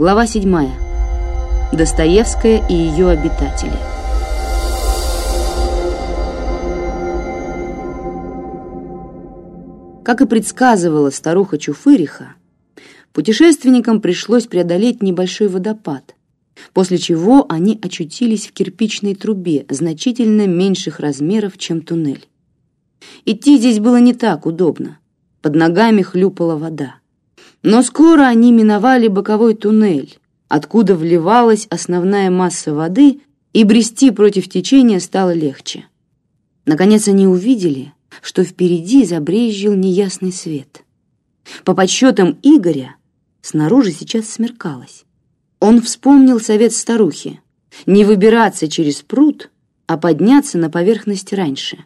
Глава 7. Достоевская и ее обитатели. Как и предсказывала старуха Чуфыриха, путешественникам пришлось преодолеть небольшой водопад, после чего они очутились в кирпичной трубе значительно меньших размеров, чем туннель. Идти здесь было не так удобно. Под ногами хлюпала вода. Но скоро они миновали боковой туннель, откуда вливалась основная масса воды, и брести против течения стало легче. Наконец они увидели, что впереди забрезжил неясный свет. По подсчетам Игоря, снаружи сейчас смеркалось. Он вспомнил совет старухи не выбираться через пруд, а подняться на поверхность раньше.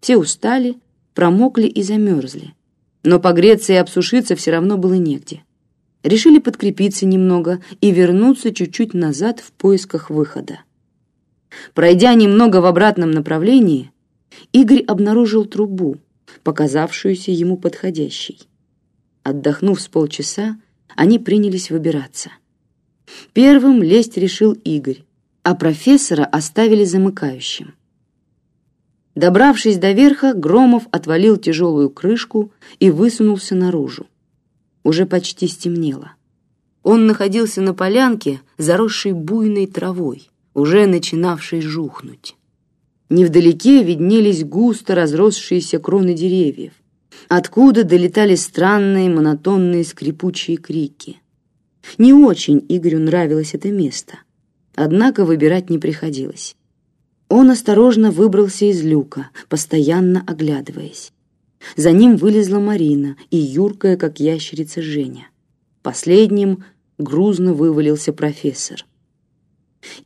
Все устали, промокли и замерзли. Но погреться и обсушиться все равно было негде. Решили подкрепиться немного и вернуться чуть-чуть назад в поисках выхода. Пройдя немного в обратном направлении, Игорь обнаружил трубу, показавшуюся ему подходящей. Отдохнув с полчаса, они принялись выбираться. Первым лезть решил Игорь, а профессора оставили замыкающим. Добравшись до верха, Громов отвалил тяжелую крышку и высунулся наружу. Уже почти стемнело. Он находился на полянке, заросшей буйной травой, уже начинавшей жухнуть. Невдалеке виднелись густо разросшиеся кроны деревьев, откуда долетали странные монотонные скрипучие крики. Не очень Игорю нравилось это место, однако выбирать не приходилось. Он осторожно выбрался из люка, постоянно оглядываясь. За ним вылезла Марина и юркая, как ящерица, Женя. Последним грузно вывалился профессор.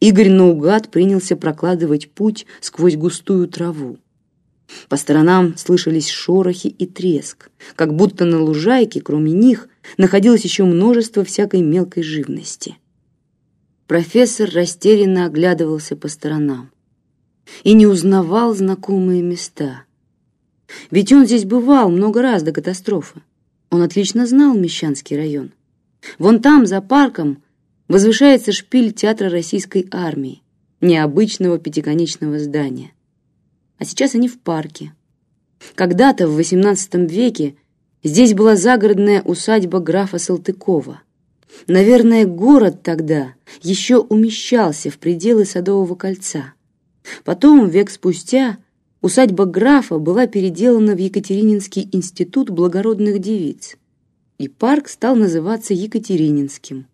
Игорь наугад принялся прокладывать путь сквозь густую траву. По сторонам слышались шорохи и треск, как будто на лужайке, кроме них, находилось еще множество всякой мелкой живности. Профессор растерянно оглядывался по сторонам и не узнавал знакомые места. Ведь он здесь бывал много раз до катастрофы. Он отлично знал Мещанский район. Вон там, за парком, возвышается шпиль театра российской армии, необычного пятиконечного здания. А сейчас они в парке. Когда-то в XVIII веке здесь была загородная усадьба графа Салтыкова. Наверное, город тогда еще умещался в пределы Садового кольца. Потом, век спустя, усадьба графа была переделана в Екатерининский институт благородных девиц, и парк стал называться Екатерининским.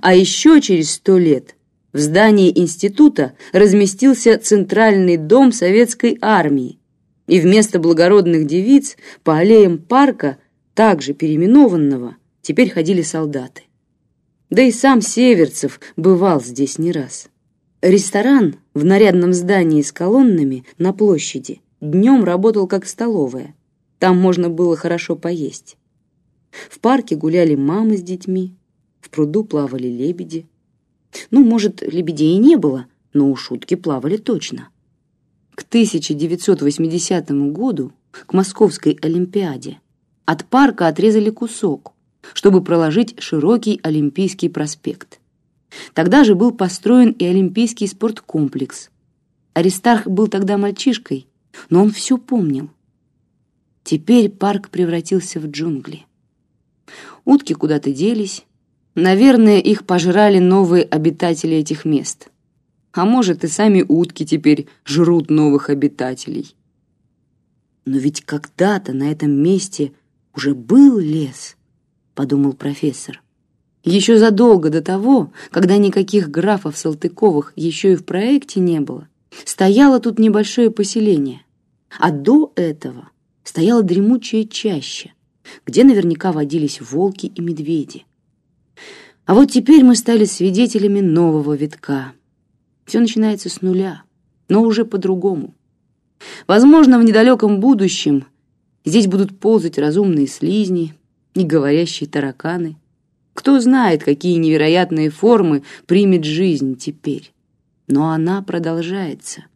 А еще через сто лет в здании института разместился Центральный дом Советской армии, и вместо благородных девиц по аллеям парка, также переименованного, теперь ходили солдаты. Да и сам Северцев бывал здесь не раз. Ресторан в нарядном здании с колоннами на площади днем работал как столовая. Там можно было хорошо поесть. В парке гуляли мамы с детьми, в пруду плавали лебеди. Ну, может, лебедей и не было, но у шутки плавали точно. К 1980 году, к Московской Олимпиаде, от парка отрезали кусок, чтобы проложить широкий Олимпийский проспект. Тогда же был построен и Олимпийский спорткомплекс. Аристарх был тогда мальчишкой, но он все помнил. Теперь парк превратился в джунгли. Утки куда-то делись, Наверное, их пожрали новые обитатели этих мест. А может, и сами утки теперь жрут новых обитателей. Но ведь когда-то на этом месте уже был лес, подумал профессор. Еще задолго до того, когда никаких графов Салтыковых еще и в проекте не было, стояло тут небольшое поселение. А до этого стояла дремучая чаща, где наверняка водились волки и медведи. А вот теперь мы стали свидетелями нового витка. Все начинается с нуля, но уже по-другому. Возможно, в недалеком будущем здесь будут ползать разумные слизни и говорящие тараканы. Кто знает, какие невероятные формы примет жизнь теперь. Но она продолжается.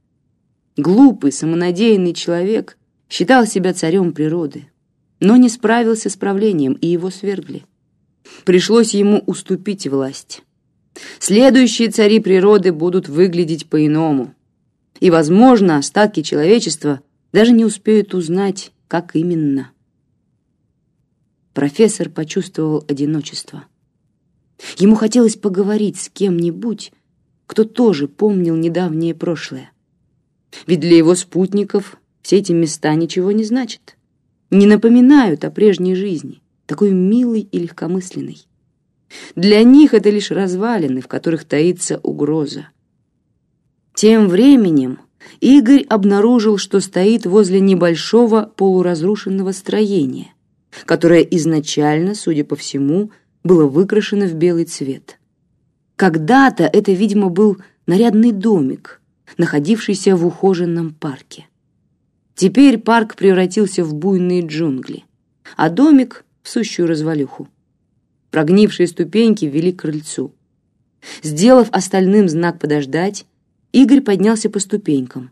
Глупый, самонадеянный человек считал себя царем природы, но не справился с правлением, и его свергли. пришлось ему уступить власть. Следующие цари природы будут выглядеть по-иному. И, возможно, остатки человечества даже не успеют узнать, как именно. Профессор почувствовал одиночество. Ему хотелось поговорить с кем-нибудь, кто тоже помнил недавнее прошлое. Ведь для его спутников все эти места ничего не значат, не напоминают о прежней жизни, такой милой и легкомысленной. Для них это лишь развалины, в которых таится угроза. Тем временем Игорь обнаружил, что стоит возле небольшого полуразрушенного строения, которое изначально, судя по всему, было выкрашено в белый цвет. Когда-то это, видимо, был нарядный домик, находившийся в ухоженном парке. Теперь парк превратился в буйные джунгли, а домик — в сущую развалюху. Прогнившие ступеньки вели к крыльцу. Сделав остальным знак «подождать», Игорь поднялся по ступенькам.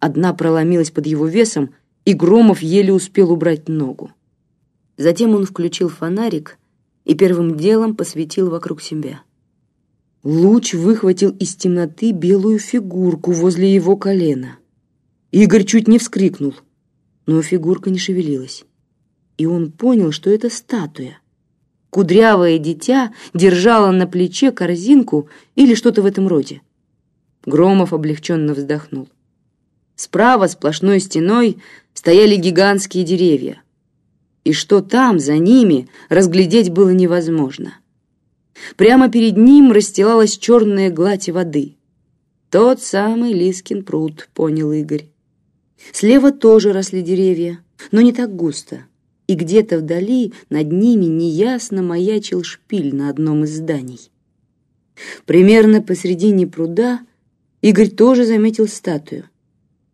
Одна проломилась под его весом, и Громов еле успел убрать ногу. Затем он включил фонарик и первым делом посветил вокруг себя. Луч выхватил из темноты белую фигурку возле его колена. Игорь чуть не вскрикнул, но фигурка не шевелилась. И он понял, что это статуя. Кудрявое дитя держало на плече корзинку или что-то в этом роде. Громов облегченно вздохнул. Справа сплошной стеной стояли гигантские деревья. И что там, за ними, разглядеть было невозможно. Прямо перед ним расстилалась черная гладь воды. Тот самый Лискин пруд, понял Игорь. Слева тоже росли деревья, но не так густо. И где-то вдали над ними неясно маячил шпиль на одном из зданий. Примерно посредине пруда Игорь тоже заметил статую.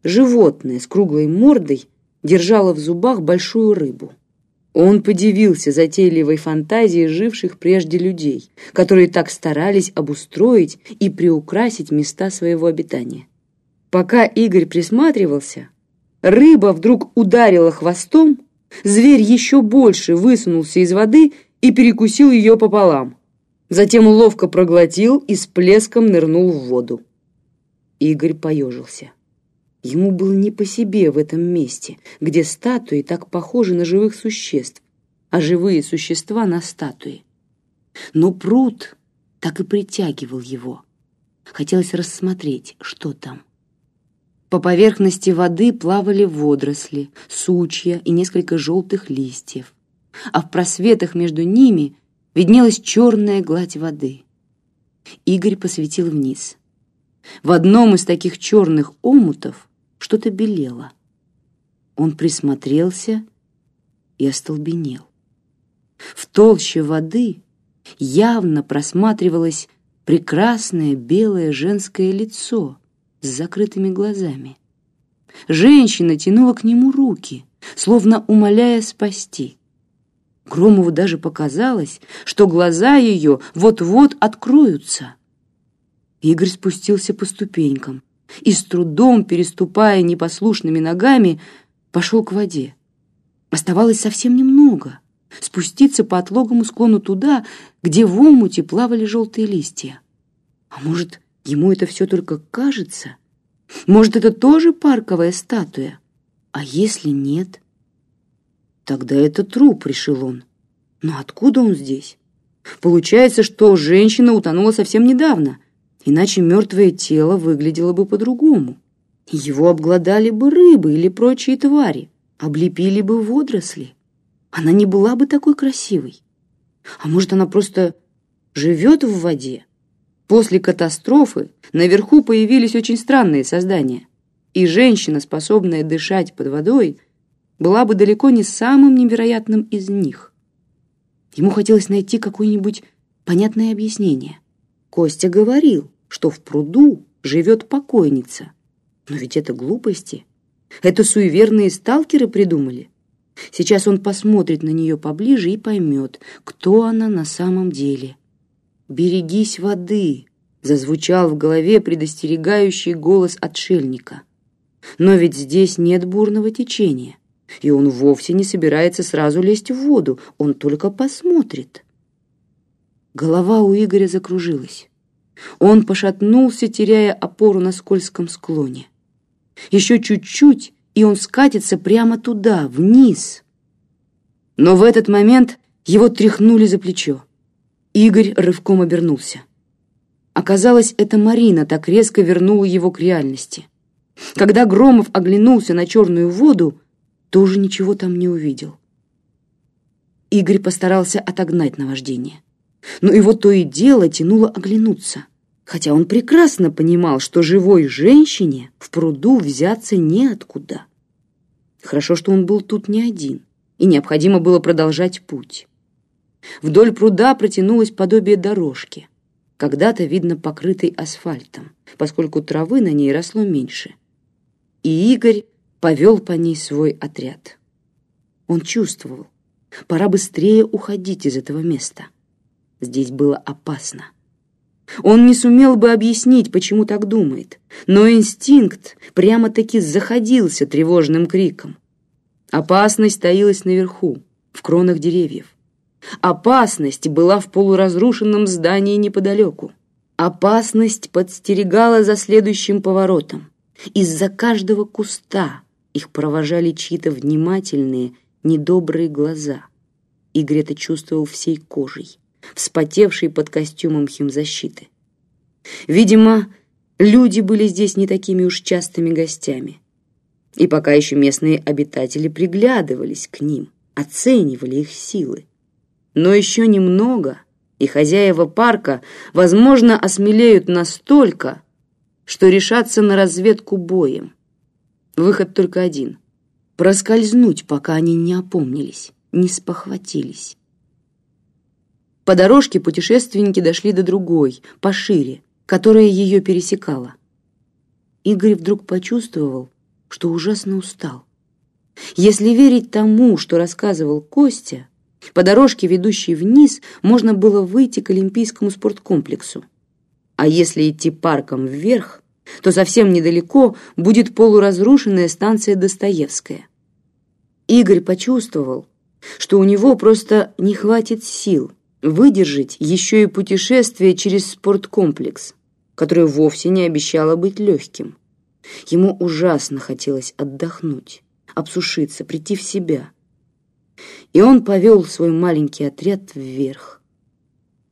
Животное с круглой мордой держало в зубах большую рыбу. Он подивился затейливой фантазии живших прежде людей, которые так старались обустроить и приукрасить места своего обитания. Пока Игорь присматривался, рыба вдруг ударила хвостом, зверь еще больше высунулся из воды и перекусил ее пополам. Затем ловко проглотил и с плеском нырнул в воду. Игорь поежился. Ему было не по себе в этом месте, где статуи так похожи на живых существ, а живые существа на статуи. Но пруд так и притягивал его. Хотелось рассмотреть, что там. По поверхности воды плавали водоросли, сучья и несколько желтых листьев, а в просветах между ними виднелась черная гладь воды. Игорь посветил вниз. В одном из таких черных омутов что-то белело. Он присмотрелся и остолбенел. В толще воды явно просматривалось прекрасное белое женское лицо с закрытыми глазами. Женщина тянула к нему руки, словно умоляя спасти. Громову даже показалось, что глаза ее вот-вот откроются. Игорь спустился по ступенькам и с трудом, переступая непослушными ногами, пошел к воде. Оставалось совсем немного — спуститься по отлогому склону туда, где в омуте плавали желтые листья. А может, ему это все только кажется? Может, это тоже парковая статуя? А если нет? Тогда это труп, решил он. Но откуда он здесь? Получается, что женщина утонула совсем недавно — иначе мертвое тело выглядело бы по-другому. Его обглодали бы рыбы или прочие твари, облепили бы водоросли. Она не была бы такой красивой. А может, она просто живет в воде? После катастрофы наверху появились очень странные создания, и женщина, способная дышать под водой, была бы далеко не самым невероятным из них. Ему хотелось найти какое-нибудь понятное объяснение. Костя говорил, что в пруду живет покойница. Но ведь это глупости. Это суеверные сталкеры придумали. Сейчас он посмотрит на нее поближе и поймет, кто она на самом деле. «Берегись воды!» — зазвучал в голове предостерегающий голос отшельника. Но ведь здесь нет бурного течения, и он вовсе не собирается сразу лезть в воду, он только посмотрит. Голова у Игоря закружилась. Он пошатнулся, теряя опору на скользком склоне. Еще чуть-чуть, и он скатится прямо туда, вниз. Но в этот момент его тряхнули за плечо. Игорь рывком обернулся. Оказалось, это Марина так резко вернула его к реальности. Когда Громов оглянулся на черную воду, тоже ничего там не увидел. Игорь постарался отогнать наваждение. Но его то и дело тянуло оглянуться, хотя он прекрасно понимал, что живой женщине в пруду взяться неоткуда. Хорошо, что он был тут не один, и необходимо было продолжать путь. Вдоль пруда протянулось подобие дорожки, когда-то, видно, покрытой асфальтом, поскольку травы на ней росло меньше. И Игорь повел по ней свой отряд. Он чувствовал, пора быстрее уходить из этого места. Здесь было опасно. Он не сумел бы объяснить, почему так думает, но инстинкт прямо-таки заходился тревожным криком. Опасность таилась наверху, в кронах деревьев. Опасность была в полуразрушенном здании неподалеку. Опасность подстерегала за следующим поворотом. Из-за каждого куста их провожали чьи-то внимательные, недобрые глаза. Игорь это чувствовал всей кожей, вспотевший под костюмом химзащиты. Видимо, люди были здесь не такими уж частыми гостями. И пока еще местные обитатели приглядывались к ним, оценивали их силы. Но еще немного, и хозяева парка, возможно, осмелеют настолько, что решатся на разведку боем. Выход только один — проскользнуть, пока они не опомнились, не спохватились. По дорожке путешественники дошли до другой, пошире, которая ее пересекала. Игорь вдруг почувствовал, что ужасно устал. Если верить тому, что рассказывал Костя, по дорожке, ведущей вниз, можно было выйти к Олимпийскому спорткомплексу. А если идти парком вверх, то совсем недалеко будет полуразрушенная станция Достоевская. Игорь почувствовал, что у него просто не хватит сил выдержать еще и путешествие через спорткомплекс, которое вовсе не обещало быть легким. Ему ужасно хотелось отдохнуть, обсушиться, прийти в себя – и он повел свой маленький отряд вверх.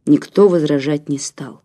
Никто возражать не стал.